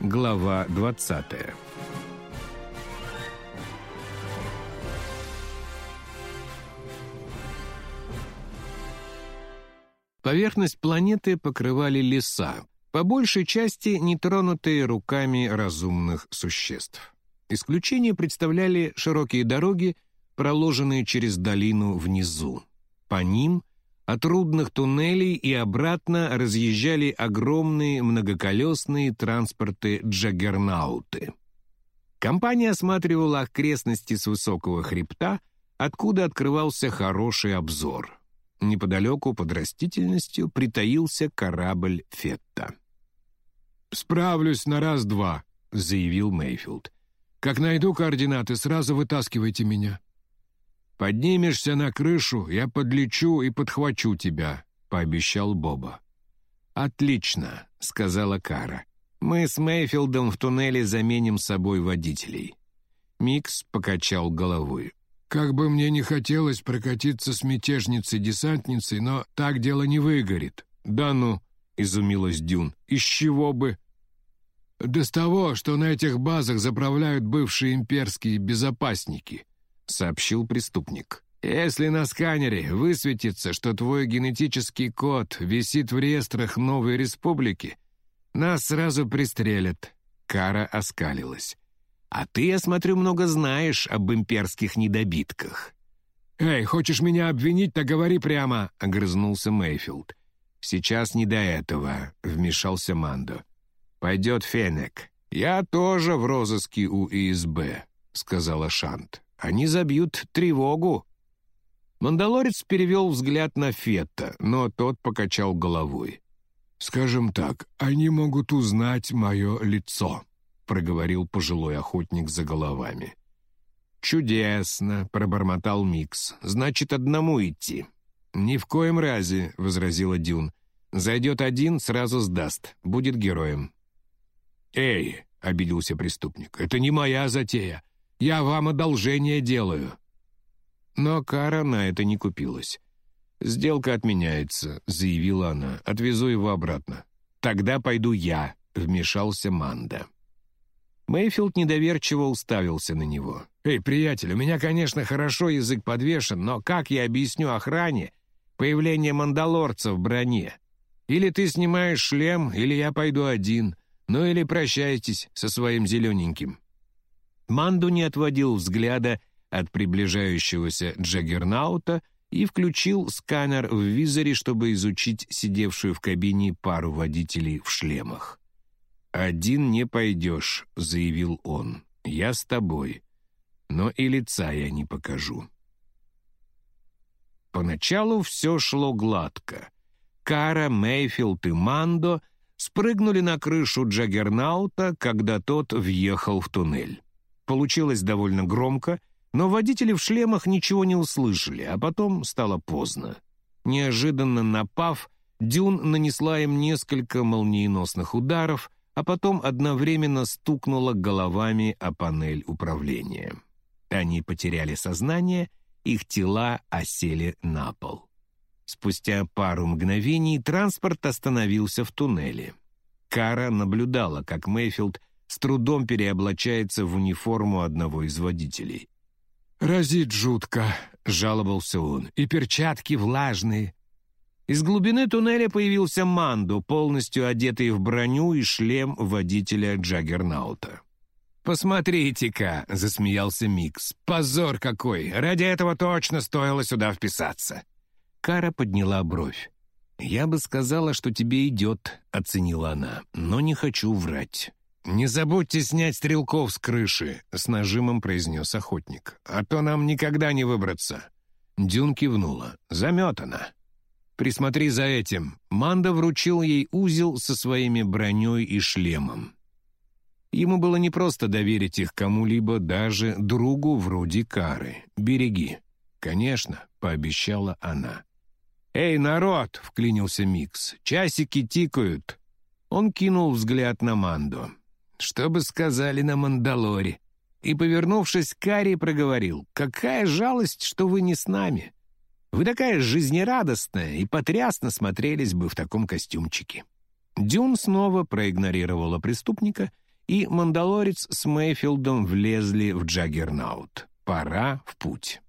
Глава 20 Поверхность планеты покрывали леса, по большей части нетронутые руками разумных существ. Исключение представляли широкие дороги, проложенные через долину внизу. По ним от трудных туннелей и обратно разъезжали огромные многоколесные транспорты «Джаггернауты». Компания осматривала окрестности с высокого хребта, откуда открывался хороший обзор. Неподалеку под растительностью притаился корабль «Фетта». «Справлюсь на раз-два», — заявил Мейфилд. «Как найду координаты, сразу вытаскивайте меня». «Поднимешься на крышу, я подлечу и подхвачу тебя», — пообещал Боба. «Отлично», — сказала Кара. «Мы с Мейфилдом в туннеле заменим собой водителей». Микс покачал головой. «Как бы мне не хотелось прокатиться с мятежницей-десантницей, но так дело не выгорит». «Да ну», — изумилась Дюн, — «из чего бы?» «Да с того, что на этих базах заправляют бывшие имперские безопасники», — сообщил преступник. «Если на сканере высветится, что твой генетический код висит в реестрах новой республики, нас сразу пристрелят». Кара оскалилась. «А ты, я смотрю, много знаешь об имперских недобитках». «Эй, хочешь меня обвинить, так говори прямо», — огрызнулся Мейфилд. «Сейчас не до этого», — вмешался Мандо. «Пойдет Фенек. Я тоже в розыске у ИСБ», — сказала Шант. «Они забьют тревогу». Мандалорец перевел взгляд на Фетта, но тот покачал головой. «Скажем так, они могут узнать мое лицо», проговорил пожилой охотник за головами. «Чудесно!» — пробормотал Микс. «Значит, одному идти». «Ни в коем разе», — возразила Дюн. «Зайдет один, сразу сдаст. Будет героем». «Эй!» — обиделся преступник. «Это не моя затея. Я вам одолжение делаю». Но Кара на это не купилась. «Сделка отменяется», — заявила она. «Отвезу его обратно». «Тогда пойду я», — вмешался Манда. Мейфилд недоверчиво уставился на него. «Эй, приятель, у меня, конечно, хорошо язык подвешен, но как я объясню охране появление мандалорца в броне? Или ты снимаешь шлем, или я пойду один, ну или прощайтесь со своим зелененьким». Манду не отводил взгляда от приближающегося Джаггернаута и включил сканер в визоре, чтобы изучить сидевшую в кабине пару водителей в шлемах. «Один не пойдешь», — заявил он. «Я с тобой. Но и лица я не покажу». Поначалу все шло гладко. Кара, Мейфилд и Мандо спрыгнули на крышу Джаггернаута, когда тот въехал в туннель. Получилось довольно громко, но водители в шлемах ничего не услышали, а потом стало поздно. Неожиданно напав, Дюн нанесла им несколько молниеносных ударов — а потом одновременно стукнула головами о панель управления. Они потеряли сознание, их тела осели на пол. Спустя пару мгновений транспорт остановился в туннеле. Кара наблюдала, как Мэйфилд с трудом переоблачается в униформу одного из водителей. «Разит жутко», — жаловался он, — «и перчатки влажные, из глубины туннеля появился Манду, полностью одетый в броню и шлем водителя Джаггернаута. «Посмотрите-ка», — засмеялся Микс, — «позор какой! Ради этого точно стоило сюда вписаться!» Кара подняла бровь. «Я бы сказала, что тебе идет», — оценила она, — «но не хочу врать». «Не забудьте снять стрелков с крыши», — с нажимом произнес охотник. «А то нам никогда не выбраться». Дюн кивнула. «Заметана». Присмотри за этим. Манда вручил ей узел со своими броней и шлемом. Ему было непросто доверить их кому-либо, даже другу вроде Кары. «Береги». «Конечно», — пообещала она. «Эй, народ!» — вклинился Микс. «Часики тикают». Он кинул взгляд на Манду. «Что бы сказали на Мандалоре?» И, повернувшись к Каре, проговорил. «Какая жалость, что вы не с нами. Вы такая жизнерадостная и потрясно смотрелись бы в таком костюмчике». Дюн снова проигнорировала преступника и Мандалорец с Мейфилдом влезли в Джаггернаут. Пора в путь.